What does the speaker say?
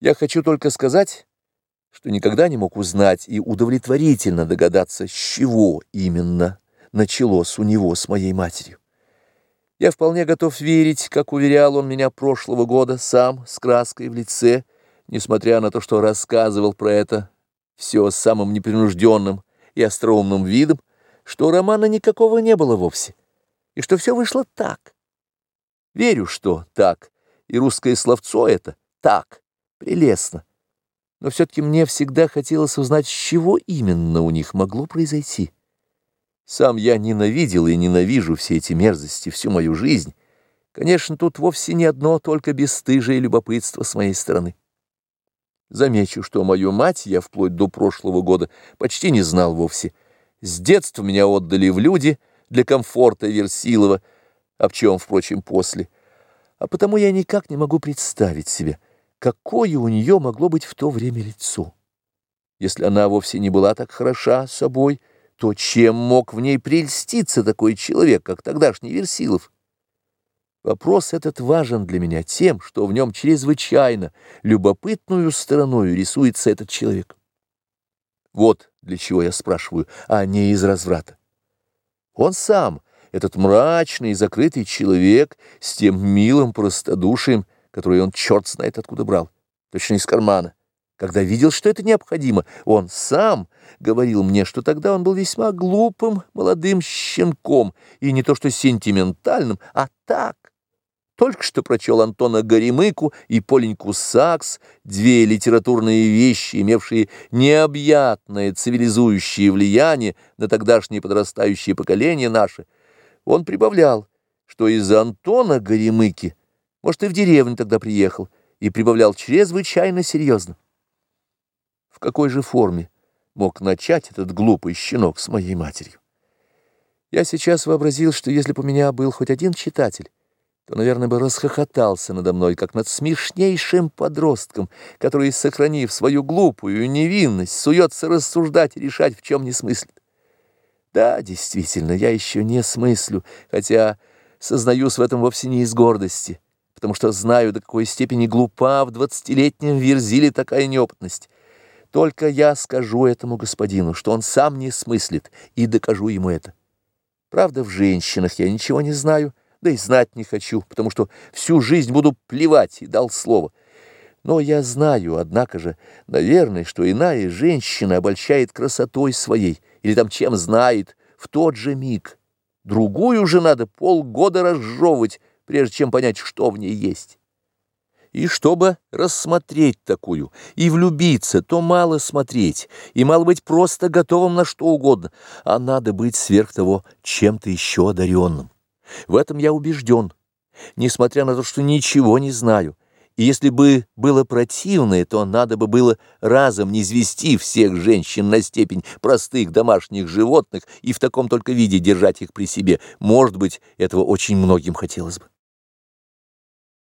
Я хочу только сказать, что никогда не мог узнать и удовлетворительно догадаться, с чего именно началось у него с моей матерью. Я вполне готов верить, как уверял он меня прошлого года, сам, с краской в лице, несмотря на то, что рассказывал про это все с самым непринужденным и остроумным видом, что романа никакого не было вовсе, и что все вышло так. Верю, что так, и русское словцо это так, прелестно. Но все-таки мне всегда хотелось узнать, с чего именно у них могло произойти. Сам я ненавидел и ненавижу все эти мерзости всю мою жизнь. Конечно, тут вовсе не одно только бесстыжее любопытство с моей стороны. Замечу, что мою мать я вплоть до прошлого года почти не знал вовсе. С детства меня отдали в люди для комфорта Версилова, об чем, впрочем, после. А потому я никак не могу представить себе, какое у нее могло быть в то время лицо. Если она вовсе не была так хороша собой, то чем мог в ней прельститься такой человек, как тогдашний Версилов? Вопрос этот важен для меня тем, что в нем чрезвычайно любопытную стороной рисуется этот человек. Вот для чего я спрашиваю, а не из разврата. Он сам, этот мрачный и закрытый человек, с тем милым простодушием, которое он черт знает откуда брал, точно из кармана. Когда видел, что это необходимо, он сам говорил мне, что тогда он был весьма глупым молодым щенком, и не то что сентиментальным, а так. Только что прочел Антона Горемыку и Поленьку Сакс, две литературные вещи, имевшие необъятное цивилизующее влияние на тогдашнее подрастающее поколение наше. Он прибавлял, что из Антона Горемыки, может, и в деревню тогда приехал, и прибавлял чрезвычайно серьезно. В какой же форме мог начать этот глупый щенок с моей матерью? Я сейчас вообразил, что если бы у меня был хоть один читатель, то, наверное, бы расхохотался надо мной, как над смешнейшим подростком, который, сохранив свою глупую невинность, суется рассуждать и решать, в чем не смыслит. Да, действительно, я еще не смыслю, хотя сознаюсь в этом вовсе не из гордости, потому что знаю, до какой степени глупа в двадцатилетнем Верзиле такая неопытность. Только я скажу этому господину, что он сам не смыслит, и докажу ему это. Правда, в женщинах я ничего не знаю, — да и знать не хочу, потому что всю жизнь буду плевать и дал слово. Но я знаю, однако же, наверное, что иная женщина обольщает красотой своей, или там чем знает, в тот же миг. Другую же надо полгода разжевывать, прежде чем понять, что в ней есть. И чтобы рассмотреть такую и влюбиться, то мало смотреть, и мало быть просто готовым на что угодно, а надо быть сверх того чем-то еще одаренным. В этом я убежден, несмотря на то, что ничего не знаю. И если бы было противное, то надо бы было разом не звести всех женщин на степень простых домашних животных и в таком только виде держать их при себе. Может быть, этого очень многим хотелось бы.